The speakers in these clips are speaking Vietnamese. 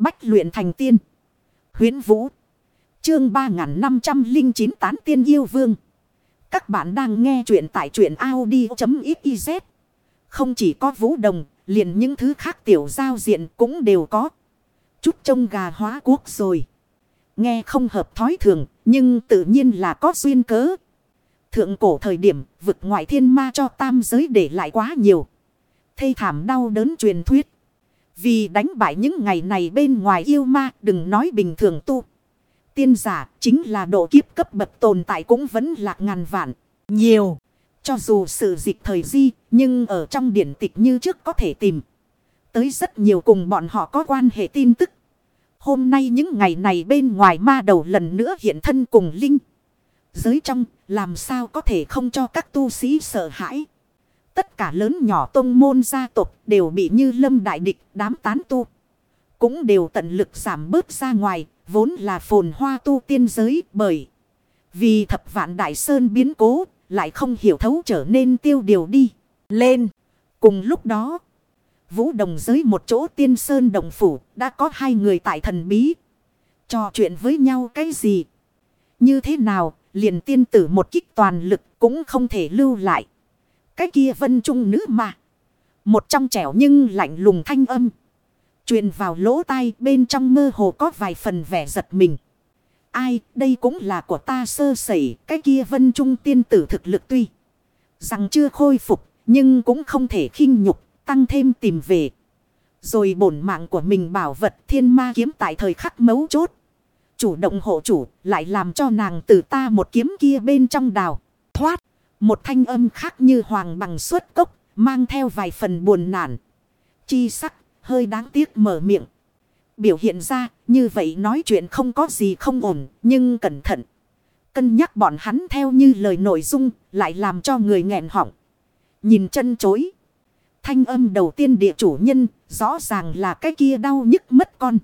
Bách luyện thành tiên. Huyến Vũ. Chương 3509 tán tiên yêu vương. Các bạn đang nghe truyện tại truyện Audi.xyz. Không chỉ có vũ đồng, liền những thứ khác tiểu giao diện cũng đều có. Chút trông gà hóa quốc rồi. Nghe không hợp thói thường, nhưng tự nhiên là có duyên cớ. Thượng cổ thời điểm, vực ngoại thiên ma cho tam giới để lại quá nhiều. Thây thảm đau đớn truyền thuyết. Vì đánh bại những ngày này bên ngoài yêu ma, đừng nói bình thường tu. Tiên giả, chính là độ kiếp cấp bậc tồn tại cũng vẫn lạc ngàn vạn. Nhiều. Cho dù sự dịch thời di, nhưng ở trong điển tịch như trước có thể tìm. Tới rất nhiều cùng bọn họ có quan hệ tin tức. Hôm nay những ngày này bên ngoài ma đầu lần nữa hiện thân cùng Linh. Giới trong, làm sao có thể không cho các tu sĩ sợ hãi. Tất cả lớn nhỏ tông môn gia tộc đều bị như lâm đại địch đám tán tu. Cũng đều tận lực giảm bớt ra ngoài, vốn là phồn hoa tu tiên giới bởi. Vì thập vạn đại sơn biến cố, lại không hiểu thấu trở nên tiêu điều đi. Lên. Cùng lúc đó, vũ đồng giới một chỗ tiên sơn đồng phủ, đã có hai người tại thần bí. Trò chuyện với nhau cái gì? Như thế nào, liền tiên tử một kích toàn lực cũng không thể lưu lại. Cái kia vân trung nữ mà. Một trong trẻo nhưng lạnh lùng thanh âm. truyền vào lỗ tai, bên trong mơ hồ có vài phần vẻ giật mình. Ai, đây cũng là của ta sơ sẩy. Cái kia vân trung tiên tử thực lực tuy. Rằng chưa khôi phục. Nhưng cũng không thể khinh nhục. Tăng thêm tìm về. Rồi bổn mạng của mình bảo vật thiên ma kiếm tại thời khắc mấu chốt. Chủ động hộ chủ, lại làm cho nàng từ ta một kiếm kia bên trong đào. Thoát. Một thanh âm khác như hoàng bằng suốt cốc. Mang theo vài phần buồn nản. Chi sắc. Hơi đáng tiếc mở miệng. Biểu hiện ra như vậy nói chuyện không có gì không ổn. Nhưng cẩn thận. Cân nhắc bọn hắn theo như lời nội dung. Lại làm cho người nghẹn họng. Nhìn chân chối. Thanh âm đầu tiên địa chủ nhân. Rõ ràng là cái kia đau nhức mất con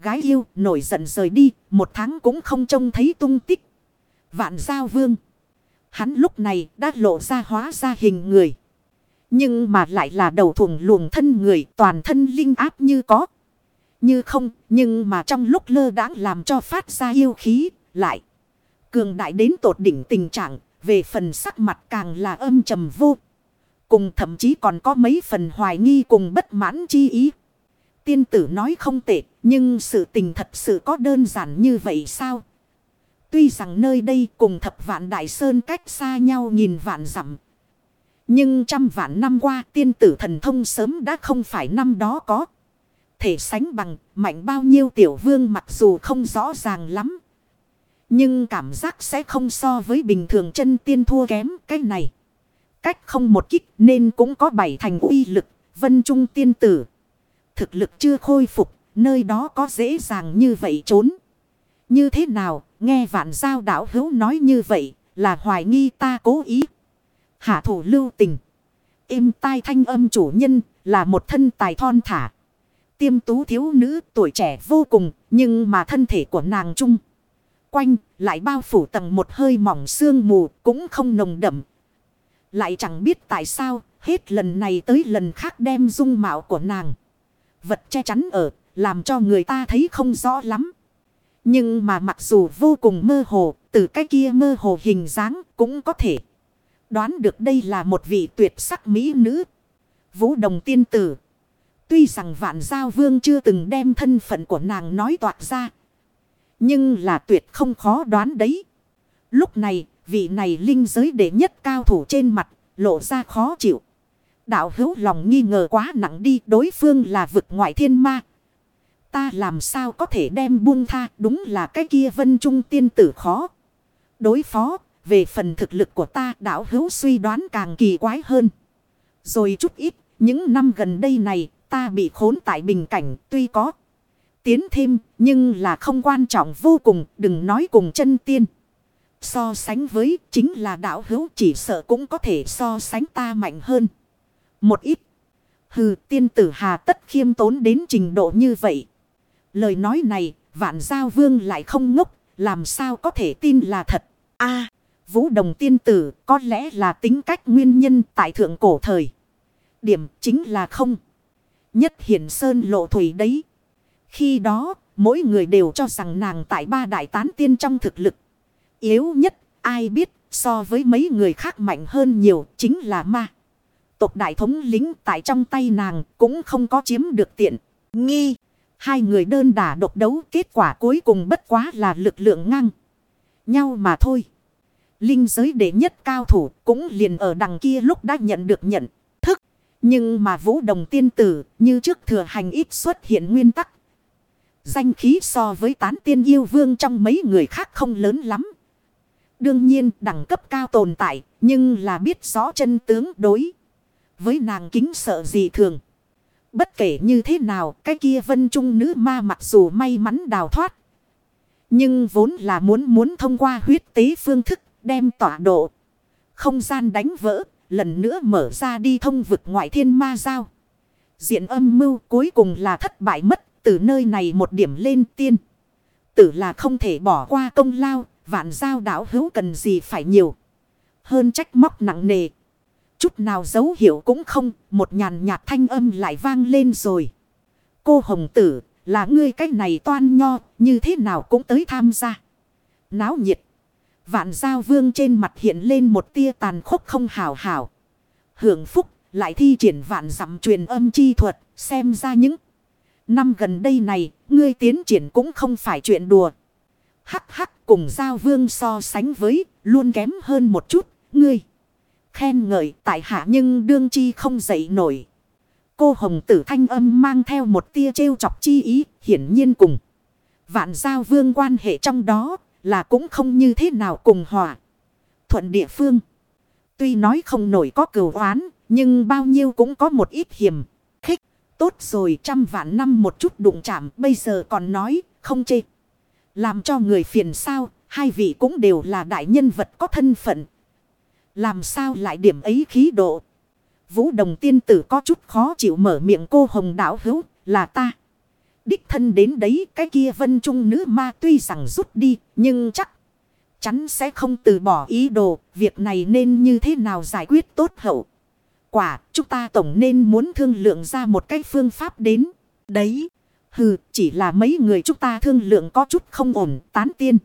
gái yêu nổi giận rời đi, một tháng cũng không trông thấy tung tích. Vạn giao vương. Hắn lúc này đã lộ ra hóa ra hình người. Nhưng mà lại là đầu thùng luồng thân người toàn thân linh áp như có. Như không, nhưng mà trong lúc lơ đãng làm cho phát ra yêu khí, lại. Cường đại đến tột đỉnh tình trạng, về phần sắc mặt càng là âm trầm vô. Cùng thậm chí còn có mấy phần hoài nghi cùng bất mãn chi ý. Tiên tử nói không tệ, nhưng sự tình thật sự có đơn giản như vậy sao? Tuy rằng nơi đây cùng thập vạn đại sơn cách xa nhau nhìn vạn dặm, Nhưng trăm vạn năm qua tiên tử thần thông sớm đã không phải năm đó có. Thể sánh bằng, mạnh bao nhiêu tiểu vương mặc dù không rõ ràng lắm. Nhưng cảm giác sẽ không so với bình thường chân tiên thua kém cái này. Cách không một kích nên cũng có bảy thành uy lực. Vân trung tiên tử. Thực lực chưa khôi phục, Nơi đó có dễ dàng như vậy trốn. Như thế nào, nghe vạn giao đảo hữu nói như vậy, là hoài nghi ta cố ý. Hạ thủ lưu tình. im tai thanh âm chủ nhân, là một thân tài thon thả. Tiêm tú thiếu nữ tuổi trẻ vô cùng, nhưng mà thân thể của nàng trung. Quanh, lại bao phủ tầng một hơi mỏng sương mù, cũng không nồng đậm. Lại chẳng biết tại sao, hết lần này tới lần khác đem dung mạo của nàng. Vật che chắn ở, làm cho người ta thấy không rõ lắm. Nhưng mà mặc dù vô cùng mơ hồ, từ cái kia mơ hồ hình dáng cũng có thể đoán được đây là một vị tuyệt sắc mỹ nữ. Vũ đồng tiên tử. Tuy rằng vạn giao vương chưa từng đem thân phận của nàng nói toạc ra. Nhưng là tuyệt không khó đoán đấy. Lúc này, vị này linh giới đệ nhất cao thủ trên mặt, lộ ra khó chịu. Đạo hữu lòng nghi ngờ quá nặng đi đối phương là vực ngoại thiên ma. Ta làm sao có thể đem buông tha, đúng là cái kia vân trung tiên tử khó. Đối phó, về phần thực lực của ta, đạo hữu suy đoán càng kỳ quái hơn. Rồi chút ít, những năm gần đây này, ta bị khốn tại bình cảnh, tuy có. Tiến thêm, nhưng là không quan trọng vô cùng, đừng nói cùng chân tiên. So sánh với, chính là đạo hữu chỉ sợ cũng có thể so sánh ta mạnh hơn. Một ít. Hừ, tiên tử hà tất khiêm tốn đến trình độ như vậy. Lời nói này, vạn giao vương lại không ngốc, làm sao có thể tin là thật. a vũ đồng tiên tử có lẽ là tính cách nguyên nhân tại thượng cổ thời. Điểm chính là không. Nhất hiển sơn lộ thủy đấy. Khi đó, mỗi người đều cho rằng nàng tại ba đại tán tiên trong thực lực. Yếu nhất, ai biết, so với mấy người khác mạnh hơn nhiều, chính là ma. Tộc đại thống lính tại trong tay nàng cũng không có chiếm được tiện. Nghi, hai người đơn đả độc đấu, kết quả cuối cùng bất quá là lực lượng ngang. Nhau mà thôi. Linh giới đệ nhất cao thủ cũng liền ở đằng kia lúc đã nhận được nhận thức. Nhưng mà vũ đồng tiên tử như trước thừa hành ít xuất hiện nguyên tắc. Danh khí so với tán tiên yêu vương trong mấy người khác không lớn lắm. Đương nhiên, đẳng cấp cao tồn tại, nhưng là biết rõ chân tướng đối. Với nàng kính sợ gì thường. Bất kể như thế nào cái kia vân trung nữ ma mặc dù may mắn đào thoát. Nhưng vốn là muốn muốn thông qua huyết tế phương thức đem tỏa độ. Không gian đánh vỡ, lần nữa mở ra đi thông vực ngoại thiên ma giao. Diện âm mưu cuối cùng là thất bại mất, từ nơi này một điểm lên tiên. Tử là không thể bỏ qua công lao, vạn giao đảo hữu cần gì phải nhiều. Hơn trách móc nặng nề. Chút nào dấu hiệu cũng không, một nhàn nhạt thanh âm lại vang lên rồi. Cô hồng tử, là ngươi cách này toan nho, như thế nào cũng tới tham gia. Náo nhiệt. Vạn giao vương trên mặt hiện lên một tia tàn khốc không hào hào. Hưởng phúc lại thi triển vạn dặm truyền âm chi thuật xem ra những năm gần đây này ngươi tiến triển cũng không phải chuyện đùa. Hắc hắc cùng giao vương so sánh với luôn kém hơn một chút ngươi. Khen ngợi tại hạ nhưng đương chi không dậy nổi. Cô hồng tử thanh âm mang theo một tia trêu chọc chi ý, hiển nhiên cùng. Vạn giao vương quan hệ trong đó là cũng không như thế nào cùng hòa. Thuận địa phương. Tuy nói không nổi có cửu oán. Nhưng bao nhiêu cũng có một ít hiểm. Khích. Tốt rồi, trăm vạn năm một chút đụng chạm. Bây giờ còn nói, không chê. Làm cho người phiền sao. Hai vị cũng đều là đại nhân vật có thân phận. Làm sao lại điểm ấy khí độ. Vũ đồng tiên tử có chút khó chịu mở miệng cô hồng đảo hữu, là ta đích thân đến đấy, cái kia vân trung nữ ma tuy rằng rút đi, nhưng chắc chắn sẽ không từ bỏ ý đồ, việc này nên như thế nào giải quyết tốt hậu. Quả, chúng ta tổng nên muốn thương lượng ra một cái phương pháp đến. Đấy, hừ, chỉ là mấy người chúng ta thương lượng có chút không ổn, tán tiên.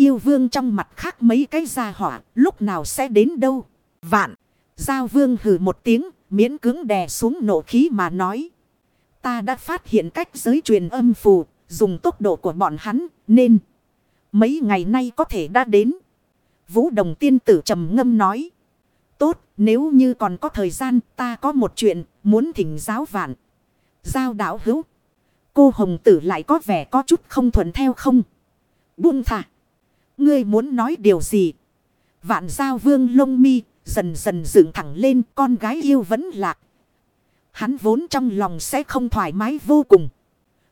Yêu vương trong mặt khác mấy cái gia hỏa lúc nào sẽ đến đâu. Vạn giao vương hừ một tiếng miễn cứng đè xuống nộ khí mà nói. Ta đã phát hiện cách giới truyền âm phù, dùng tốc độ của bọn hắn, nên mấy ngày nay có thể đã đến. Vũ đồng tiên tử trầm ngâm nói. Tốt, nếu như còn có thời gian, ta có một chuyện, muốn thỉnh giáo vạn. Giao đảo hữu. Cô hồng tử lại có vẻ có chút không thuận theo không? Buông thả. Ngươi muốn nói điều gì? Vạn giao vương lông mi, dần dần dựng thẳng lên, con gái yêu vẫn lạc. Hắn vốn trong lòng sẽ không thoải mái vô cùng.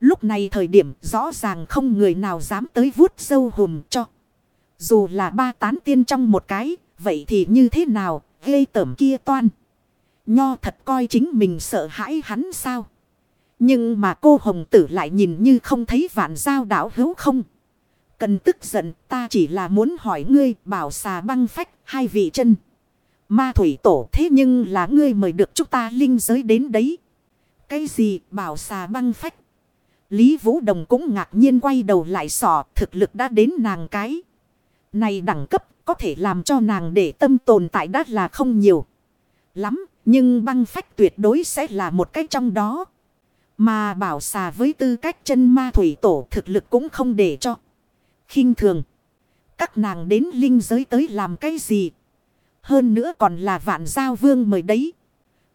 Lúc này thời điểm rõ ràng không người nào dám tới vuốt sâu hùm cho. Dù là ba tán tiên trong một cái, vậy thì như thế nào, gây tẩm kia toan. Nho thật coi chính mình sợ hãi hắn sao. Nhưng mà cô hồng tử lại nhìn như không thấy vạn giao đảo hữu không. Cần tức giận, ta chỉ là muốn hỏi ngươi, bảo xà băng phách, hai vị chân. Ma thủy tổ, thế nhưng là ngươi mời được chúng ta linh giới đến đấy. Cái gì, bảo xà băng phách. Lý Vũ Đồng cũng ngạc nhiên quay đầu lại sò, thực lực đã đến nàng cái. Này đẳng cấp, có thể làm cho nàng để tâm tồn tại đắt là không nhiều. Lắm, nhưng băng phách tuyệt đối sẽ là một cách trong đó. Mà bảo xà với tư cách chân ma thủy tổ, thực lực cũng không để cho khinh thường. Các nàng đến linh giới tới làm cái gì hơn nữa còn là vạn giao vương mời đấy.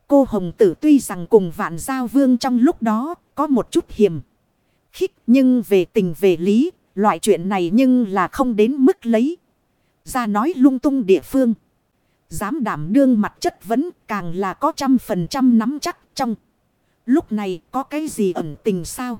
Cô Hồng Tử tuy rằng cùng vạn giao vương trong lúc đó có một chút hiểm. Khích nhưng về tình về lý, loại chuyện này nhưng là không đến mức lấy. Ra nói lung tung địa phương. Dám đảm đương mặt chất vẫn càng là có trăm phần trăm nắm chắc trong. Lúc này có cái gì ẩn tình sao?